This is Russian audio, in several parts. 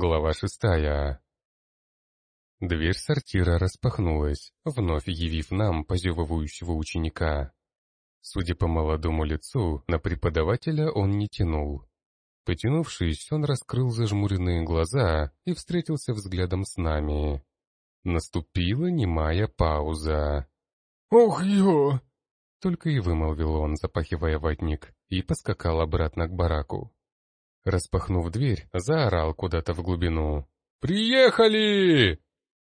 Глава шестая. Дверь сортира распахнулась, вновь явив нам позевывающего ученика. Судя по молодому лицу, на преподавателя он не тянул. Потянувшись, он раскрыл зажмуренные глаза и встретился взглядом с нами. Наступила немая пауза. «Ох, ё!» Только и вымолвил он, запахивая ватник, и поскакал обратно к бараку. Распахнув дверь, заорал куда-то в глубину. «Приехали!»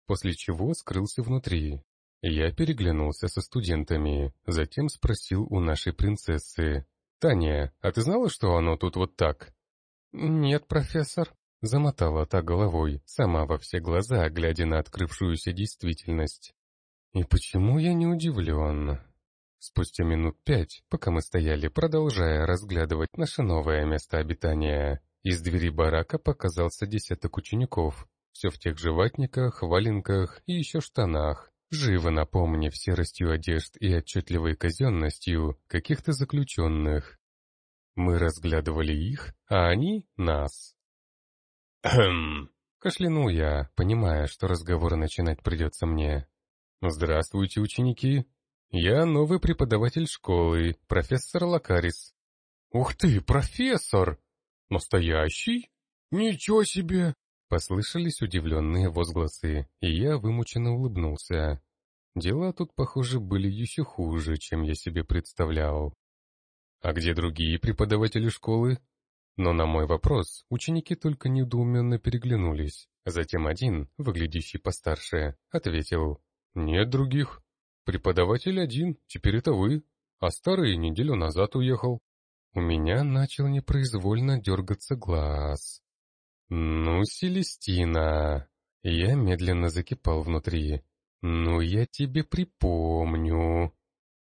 После чего скрылся внутри. Я переглянулся со студентами, затем спросил у нашей принцессы. «Таня, а ты знала, что оно тут вот так?» «Нет, профессор», — замотала та головой, сама во все глаза, глядя на открывшуюся действительность. «И почему я не удивлен?» Спустя минут пять, пока мы стояли, продолжая разглядывать наше новое место обитания, из двери барака показался десяток учеников, все в тех же ватниках, валенках и еще штанах, живо напомнив серостью одежд и отчетливой казенностью каких-то заключенных. Мы разглядывали их, а они — нас. «Хм!» — кашлянул я, понимая, что разговор начинать придется мне. «Здравствуйте, ученики!» «Я новый преподаватель школы, профессор Лакарис». «Ух ты, профессор! Настоящий? Ничего себе!» Послышались удивленные возгласы, и я вымученно улыбнулся. Дела тут, похоже, были еще хуже, чем я себе представлял. «А где другие преподаватели школы?» Но на мой вопрос ученики только недоуменно переглянулись. Затем один, выглядящий постарше, ответил «Нет других». Преподаватель один, теперь это вы, а старый неделю назад уехал. У меня начал непроизвольно дергаться глаз. Ну, Селестина, я медленно закипал внутри. Ну, я тебе припомню.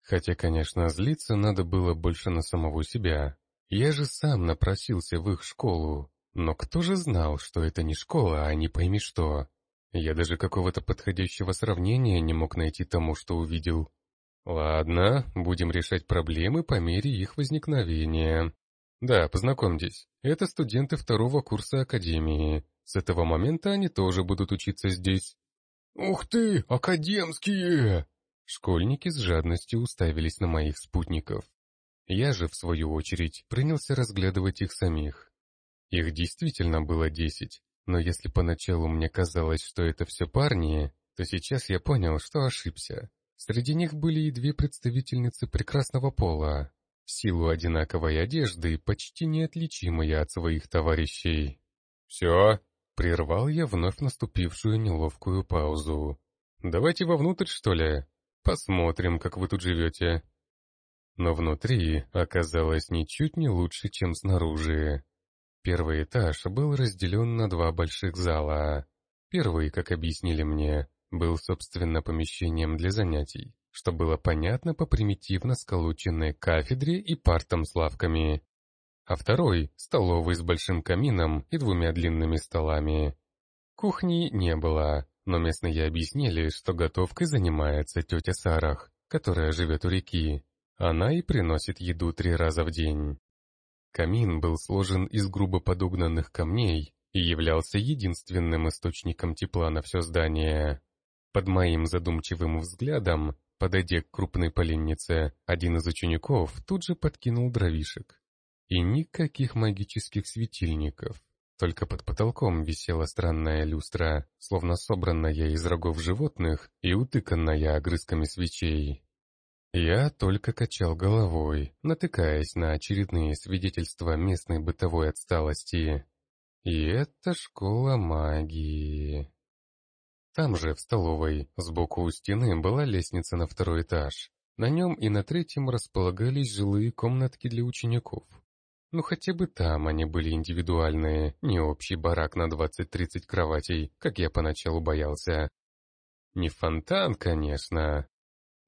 Хотя, конечно, злиться надо было больше на самого себя. Я же сам напросился в их школу. Но кто же знал, что это не школа, а не пойми что. Я даже какого-то подходящего сравнения не мог найти тому, что увидел. Ладно, будем решать проблемы по мере их возникновения. Да, познакомьтесь, это студенты второго курса Академии. С этого момента они тоже будут учиться здесь. «Ух ты, академские!» Школьники с жадностью уставились на моих спутников. Я же, в свою очередь, принялся разглядывать их самих. Их действительно было десять, но если поначалу мне казалось, что это все парни, то сейчас я понял, что ошибся. Среди них были и две представительницы прекрасного пола, в силу одинаковой одежды, почти неотличимые от своих товарищей. «Все», — прервал я вновь наступившую неловкую паузу. «Давайте вовнутрь, что ли? Посмотрим, как вы тут живете». Но внутри оказалось ничуть не лучше, чем снаружи. Первый этаж был разделен на два больших зала. Первый, как объяснили мне, был, собственно, помещением для занятий, что было понятно по примитивно сколоченной кафедре и партам с лавками. А второй — столовый с большим камином и двумя длинными столами. Кухни не было, но местные объяснили, что готовкой занимается тетя Сарах, которая живет у реки. Она и приносит еду три раза в день. Камин был сложен из грубо подогнанных камней и являлся единственным источником тепла на все здание. Под моим задумчивым взглядом, подойдя к крупной поленнице, один из учеников тут же подкинул дровишек. И никаких магических светильников. Только под потолком висела странная люстра, словно собранная из рогов животных и утыканная огрызками свечей. Я только качал головой, натыкаясь на очередные свидетельства местной бытовой отсталости. И это школа магии. Там же, в столовой, сбоку у стены была лестница на второй этаж. На нем и на третьем располагались жилые комнатки для учеников. Ну хотя бы там они были индивидуальные, не общий барак на 20-30 кроватей, как я поначалу боялся. Не фонтан, конечно,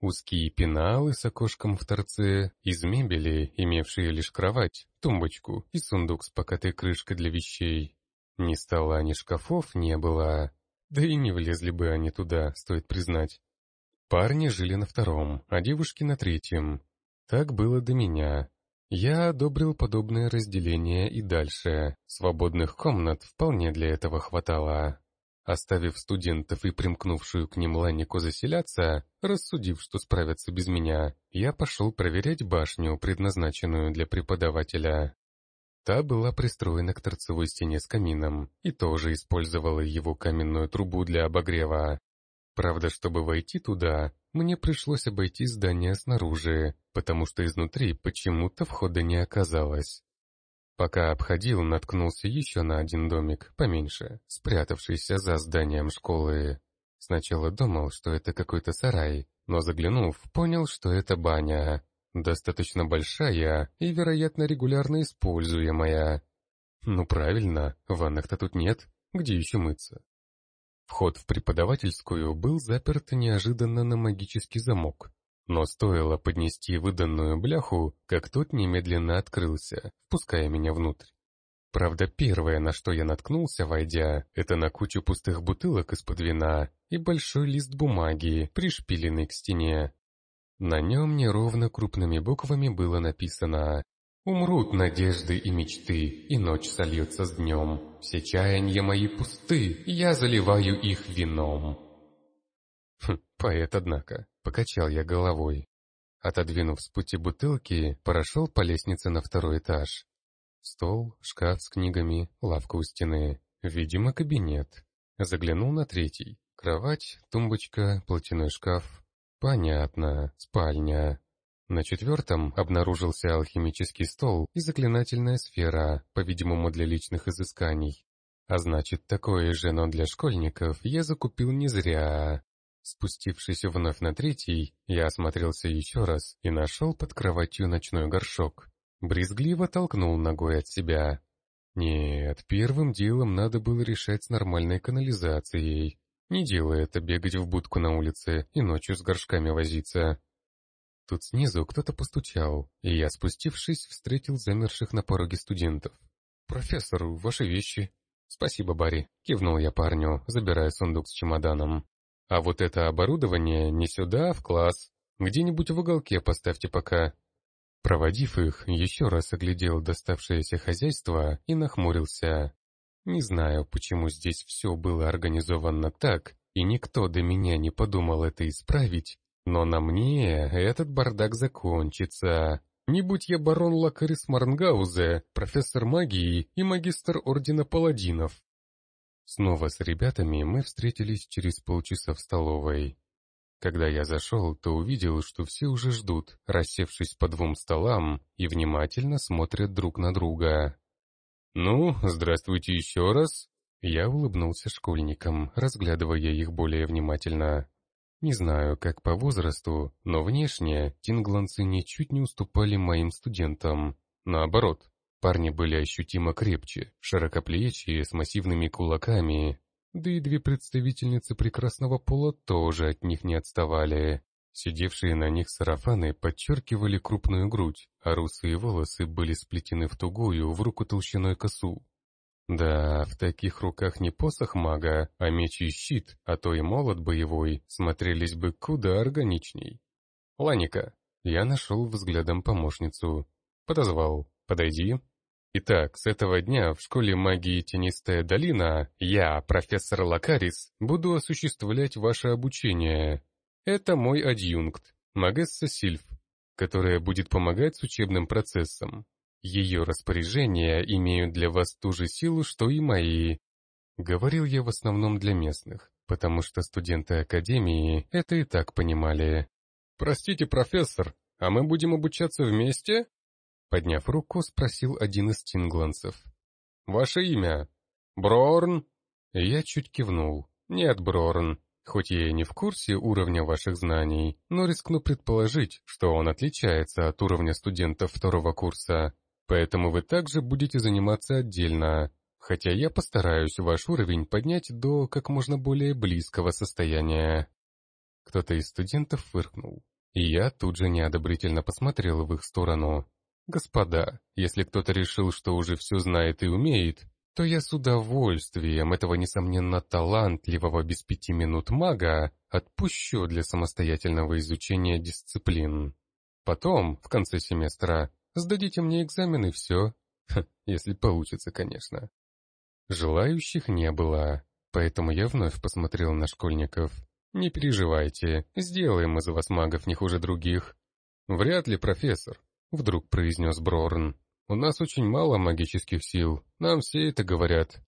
Узкие пеналы с окошком в торце, из мебели, имевшие лишь кровать, тумбочку и сундук с покатой крышкой для вещей. Ни стола, ни шкафов не было. Да и не влезли бы они туда, стоит признать. Парни жили на втором, а девушки на третьем. Так было до меня. Я одобрил подобное разделение и дальше. Свободных комнат вполне для этого хватало. Оставив студентов и примкнувшую к ним Ланику заселяться, рассудив, что справятся без меня, я пошел проверять башню, предназначенную для преподавателя. Та была пристроена к торцевой стене с камином и тоже использовала его каменную трубу для обогрева. Правда, чтобы войти туда, мне пришлось обойти здание снаружи, потому что изнутри почему-то входа не оказалось. Пока обходил, наткнулся еще на один домик, поменьше, спрятавшийся за зданием школы. Сначала думал, что это какой-то сарай, но заглянув, понял, что это баня. Достаточно большая и, вероятно, регулярно используемая. Ну правильно, ваннах-то тут нет, где еще мыться? Вход в преподавательскую был заперт неожиданно на магический замок, но стоило поднести выданную бляху, как тот немедленно открылся, впуская меня внутрь. Правда, первое, на что я наткнулся, войдя, это на кучу пустых бутылок из-под вина и большой лист бумаги, пришпиленный к стене. На нем неровно крупными буквами было написано «Умрут надежды и мечты, и ночь сольется с днем. Все чаяния мои пусты, я заливаю их вином». Хм, поэт, однако. Покачал я головой. Отодвинув с пути бутылки, прошел по лестнице на второй этаж. Стол, шкаф с книгами, лавка у стены. Видимо, кабинет. Заглянул на третий. Кровать, тумбочка, платяной шкаф. Понятно, спальня. На четвертом обнаружился алхимический стол и заклинательная сфера, по-видимому, для личных изысканий. А значит, такое же, но для школьников я закупил не зря. Спустившись вновь на третий, я осмотрелся еще раз и нашел под кроватью ночной горшок. Брезгливо толкнул ногой от себя. Нет, первым делом надо было решать с нормальной канализацией. Не делая это бегать в будку на улице и ночью с горшками возиться. Тут снизу кто-то постучал, и я, спустившись, встретил замерших на пороге студентов. «Профессор, ваши вещи». «Спасибо, Барри», — кивнул я парню, забирая сундук с чемоданом. А вот это оборудование не сюда, а в класс. Где-нибудь в уголке поставьте пока. Проводив их, еще раз оглядел доставшееся хозяйство и нахмурился. Не знаю, почему здесь все было организовано так, и никто до меня не подумал это исправить, но на мне этот бардак закончится. Не будь я барон Лакарис Марнгаузе, профессор магии и магистр Ордена Паладинов. Снова с ребятами мы встретились через полчаса в столовой. Когда я зашел, то увидел, что все уже ждут, рассевшись по двум столам и внимательно смотрят друг на друга. «Ну, здравствуйте еще раз!» Я улыбнулся школьникам, разглядывая их более внимательно. Не знаю, как по возрасту, но внешне тингланцы ничуть не уступали моим студентам. Наоборот, Парни были ощутимо крепче, широкоплечие, с массивными кулаками, да и две представительницы прекрасного пола тоже от них не отставали. Сидевшие на них сарафаны подчеркивали крупную грудь, а русые волосы были сплетены в тугую, в руку толщиной косу. Да, в таких руках не посох мага, а меч и щит, а то и молот боевой, смотрелись бы куда органичней. «Ланика!» Я нашел взглядом помощницу. Подозвал. «Подойди». Итак, с этого дня в школе магии Тенистая долина я, профессор Лакарис, буду осуществлять ваше обучение. Это мой адъюнкт, Магесса Сильф, которая будет помогать с учебным процессом. Ее распоряжения имеют для вас ту же силу, что и мои. Говорил я в основном для местных, потому что студенты Академии это и так понимали. «Простите, профессор, а мы будем обучаться вместе?» Подняв руку, спросил один из тингланцев. «Ваше имя?» «Брорн?» Я чуть кивнул. «Нет, Брорн. Хоть я и не в курсе уровня ваших знаний, но рискну предположить, что он отличается от уровня студентов второго курса. Поэтому вы также будете заниматься отдельно, хотя я постараюсь ваш уровень поднять до как можно более близкого состояния». Кто-то из студентов фыркнул, и я тут же неодобрительно посмотрел в их сторону. Господа, если кто-то решил, что уже все знает и умеет, то я с удовольствием этого, несомненно, талантливого без пяти минут мага отпущу для самостоятельного изучения дисциплин. Потом, в конце семестра, Сдадите мне экзамен и все. Если получится, конечно. Желающих не было, поэтому я вновь посмотрел на школьников. «Не переживайте, сделаем из вас магов не хуже других». «Вряд ли, профессор», — вдруг произнес Брорн. «У нас очень мало магических сил, нам все это говорят».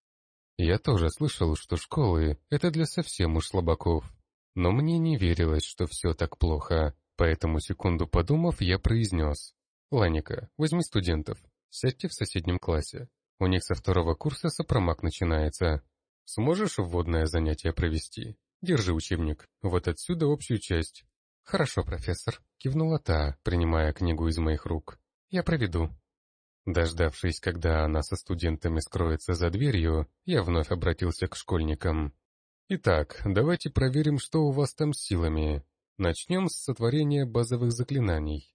Я тоже слышал, что школы — это для совсем уж слабаков. Но мне не верилось, что все так плохо, поэтому, секунду подумав, я произнес. «Ланика, возьми студентов, сядьте в соседнем классе. У них со второго курса сопромак начинается. Сможешь вводное занятие провести? Держи учебник, вот отсюда общую часть». «Хорошо, профессор», — кивнула та, принимая книгу из моих рук. «Я проведу». Дождавшись, когда она со студентами скроется за дверью, я вновь обратился к школьникам. «Итак, давайте проверим, что у вас там с силами. Начнем с сотворения базовых заклинаний».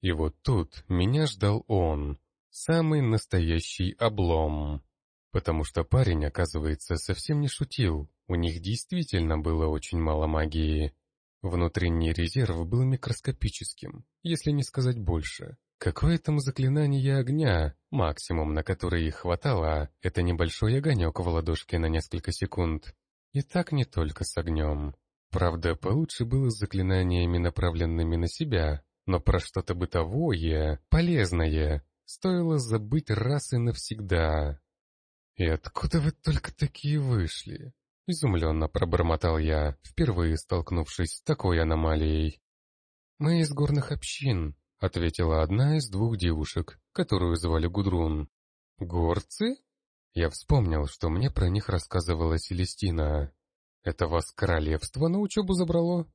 И вот тут меня ждал он, самый настоящий облом. Потому что парень, оказывается, совсем не шутил, у них действительно было очень мало магии. Внутренний резерв был микроскопическим, если не сказать больше. Какое там заклинание огня, максимум, на который их хватало, это небольшой огонек в ладошке на несколько секунд. И так не только с огнем. Правда, получше было с заклинаниями, направленными на себя, но про что-то бытовое, полезное, стоило забыть раз и навсегда. «И откуда вы только такие вышли?» Изумленно пробормотал я, впервые столкнувшись с такой аномалией. «Мы из горных общин», — ответила одна из двух девушек, которую звали Гудрун. «Горцы?» Я вспомнил, что мне про них рассказывала Селестина. «Это вас королевство на учебу забрало?»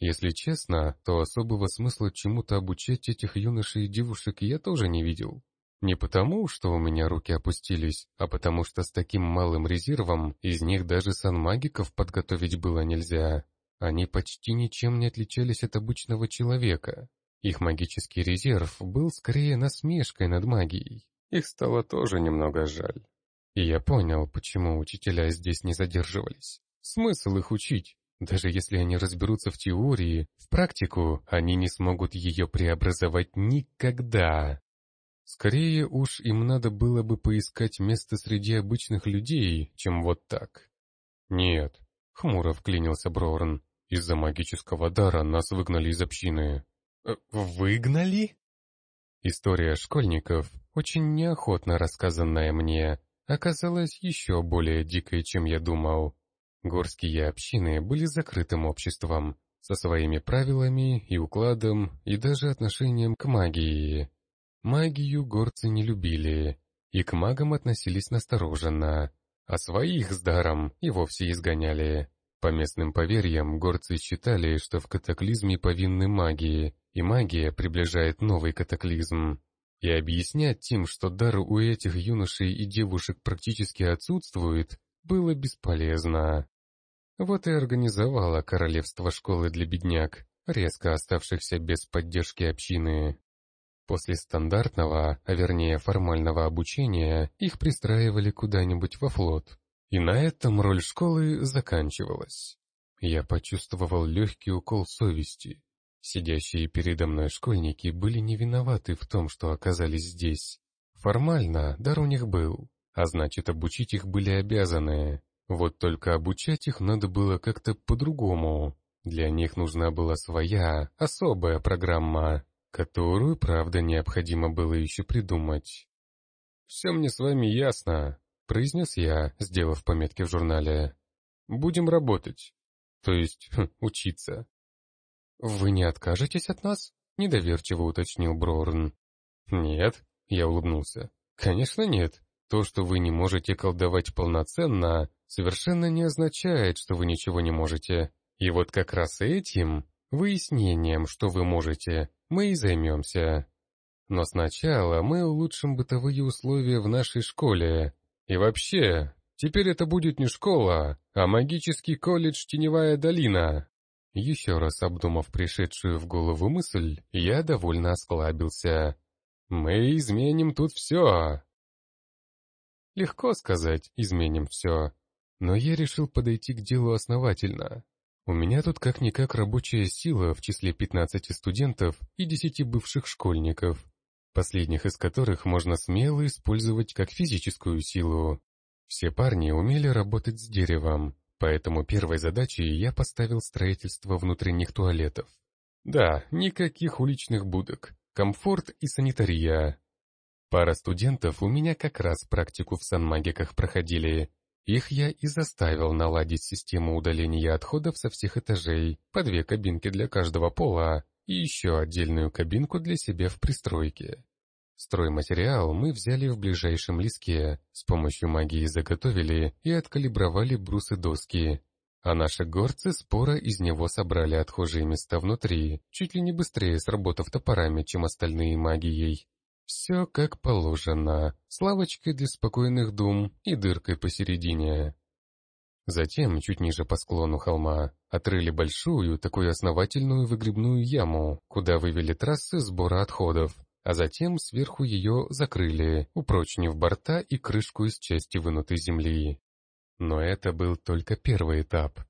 Если честно, то особого смысла чему-то обучать этих юношей и девушек я тоже не видел. Не потому, что у меня руки опустились, а потому что с таким малым резервом из них даже санмагиков подготовить было нельзя. Они почти ничем не отличались от обычного человека. Их магический резерв был скорее насмешкой над магией. Их стало тоже немного жаль. И я понял, почему учителя здесь не задерживались. Смысл их учить? Даже если они разберутся в теории, в практику они не смогут ее преобразовать никогда. Скорее уж им надо было бы поискать место среди обычных людей, чем вот так. «Нет», — хмуро вклинился Брорн, — «из-за магического дара нас выгнали из общины. Э, «Выгнали?» История школьников, очень неохотно рассказанная мне, оказалась еще более дикой, чем я думал. Горские общины были закрытым обществом, со своими правилами и укладом, и даже отношением к магии. Магию горцы не любили, и к магам относились настороженно, а своих с даром и вовсе изгоняли. По местным поверьям, горцы считали, что в катаклизме повинны магии, и магия приближает новый катаклизм. И объяснять тем, что дар у этих юношей и девушек практически отсутствует, было бесполезно. Вот и организовала королевство школы для бедняк, резко оставшихся без поддержки общины. После стандартного, а вернее формального обучения, их пристраивали куда-нибудь во флот. И на этом роль школы заканчивалась. Я почувствовал легкий укол совести. Сидящие передо мной школьники были не виноваты в том, что оказались здесь. Формально дар у них был, а значит обучить их были обязаны. Вот только обучать их надо было как-то по-другому. Для них нужна была своя, особая программа, которую, правда, необходимо было еще придумать. «Все мне с вами ясно», — произнес я, сделав пометки в журнале. «Будем работать. То есть, хм, учиться. «Вы не откажетесь от нас?» — недоверчиво уточнил Брорн. «Нет», — я улыбнулся. «Конечно нет. То, что вы не можете колдовать полноценно, совершенно не означает, что вы ничего не можете. И вот как раз этим, выяснением, что вы можете, мы и займемся. Но сначала мы улучшим бытовые условия в нашей школе. И вообще, теперь это будет не школа, а магический колледж «Теневая долина». Еще раз обдумав пришедшую в голову мысль, я довольно осклабился. «Мы изменим тут все!» Легко сказать «изменим все», но я решил подойти к делу основательно. У меня тут как-никак рабочая сила в числе 15 студентов и 10 бывших школьников. последних из которых можно смело использовать как физическую силу. Все парни умели работать с деревом, поэтому первой задачей я поставил строительство внутренних туалетов. Да, никаких уличных будок, комфорт и санитария. Пара студентов у меня как раз практику в санмагиках проходили, их я и заставил наладить систему удаления отходов со всех этажей, по две кабинки для каждого пола и еще отдельную кабинку для себя в пристройке. Стройматериал мы взяли в ближайшем леске, с помощью магии заготовили и откалибровали брусы доски, а наши горцы спора из него собрали отхожие места внутри, чуть ли не быстрее сработав топорами, чем остальные магией. Все как положено, с лавочкой для спокойных дум и дыркой посередине. Затем, чуть ниже по склону холма, отрыли большую, такую основательную выгребную яму, куда вывели трассы сбора отходов, а затем сверху ее закрыли, упрочнив борта и крышку из части вынутой земли. Но это был только первый этап.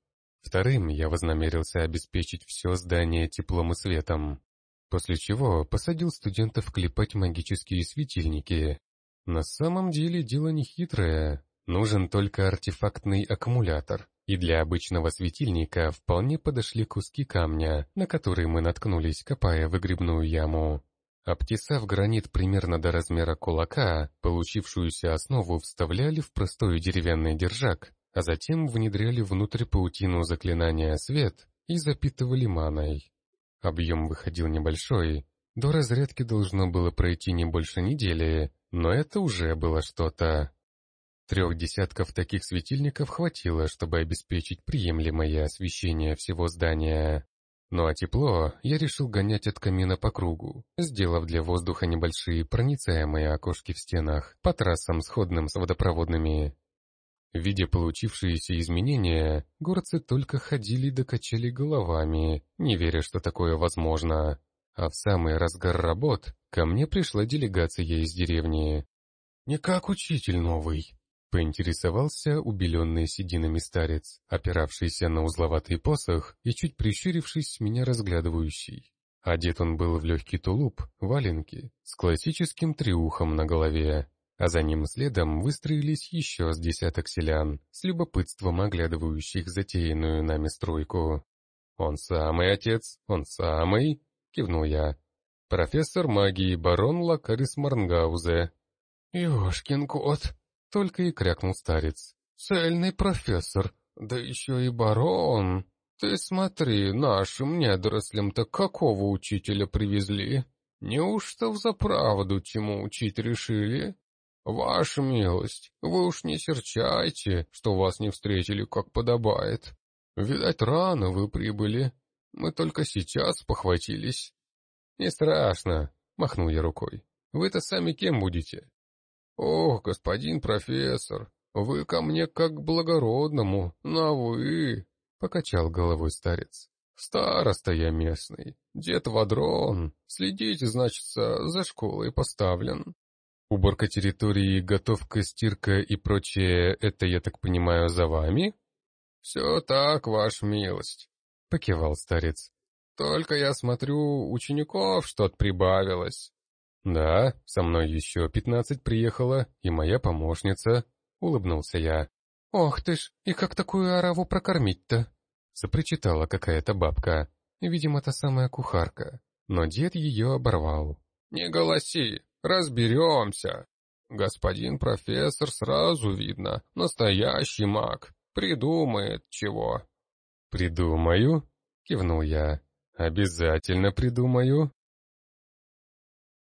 Вторым я вознамерился обеспечить все здание теплом и светом после чего посадил студентов клепать магические светильники. На самом деле дело не хитрое, нужен только артефактный аккумулятор, и для обычного светильника вполне подошли куски камня, на которые мы наткнулись, копая выгребную яму. Обтесав гранит примерно до размера кулака, получившуюся основу вставляли в простой деревянный держак, а затем внедряли внутрь паутину заклинания свет и запитывали маной. Объем выходил небольшой, до разрядки должно было пройти не больше недели, но это уже было что-то. Трех десятков таких светильников хватило, чтобы обеспечить приемлемое освещение всего здания. Ну а тепло я решил гонять от камина по кругу, сделав для воздуха небольшие проницаемые окошки в стенах, по трассам сходным с водопроводными. Видя получившиеся изменения, горцы только ходили да качали головами, не веря, что такое возможно. А в самый разгар работ ко мне пришла делегация из деревни. «Не как учитель новый», — поинтересовался убеленный сединами старец, опиравшийся на узловатый посох и чуть прищурившись меня разглядывающий. Одет он был в легкий тулуп, валенки, с классическим триухом на голове, а за ним следом выстроились еще с десяток селян, с любопытством оглядывающих затеянную нами стройку. «Он самый отец, он самый!» — кивнул я. «Профессор магии барон Лакарис Марнгаузе». «Ешкин кот!» — только и крякнул старец. «Цельный профессор, да еще и барон! Ты смотри, нашим недорослям-то какого учителя привезли? Неужто взаправду чему учить решили?» «Ваша милость, вы уж не серчайте, что вас не встретили, как подобает. Видать, рано вы прибыли. Мы только сейчас похватились». «Не страшно», — махнул я рукой. «Вы-то сами кем будете?» «Ох, господин профессор, вы ко мне как к благородному, на «вы», — покачал головой старец. «Староста я местный, дед Вадрон, следите, значит, за школой поставлен. Уборка территории, готовка, стирка и прочее — это, я так понимаю, за вами? Все так, ваша милость, — покивал старец. Только я смотрю, учеников что-то прибавилось. Да, со мной еще пятнадцать приехало, и моя помощница, — улыбнулся я. Ох ты ж, и как такую ораву прокормить-то? Запричитала какая-то бабка, видимо, та самая кухарка, но дед ее оборвал. Не голоси, Разберемся. Господин профессор сразу видно, настоящий маг. Придумает чего. Придумаю, кивнул я. Обязательно придумаю.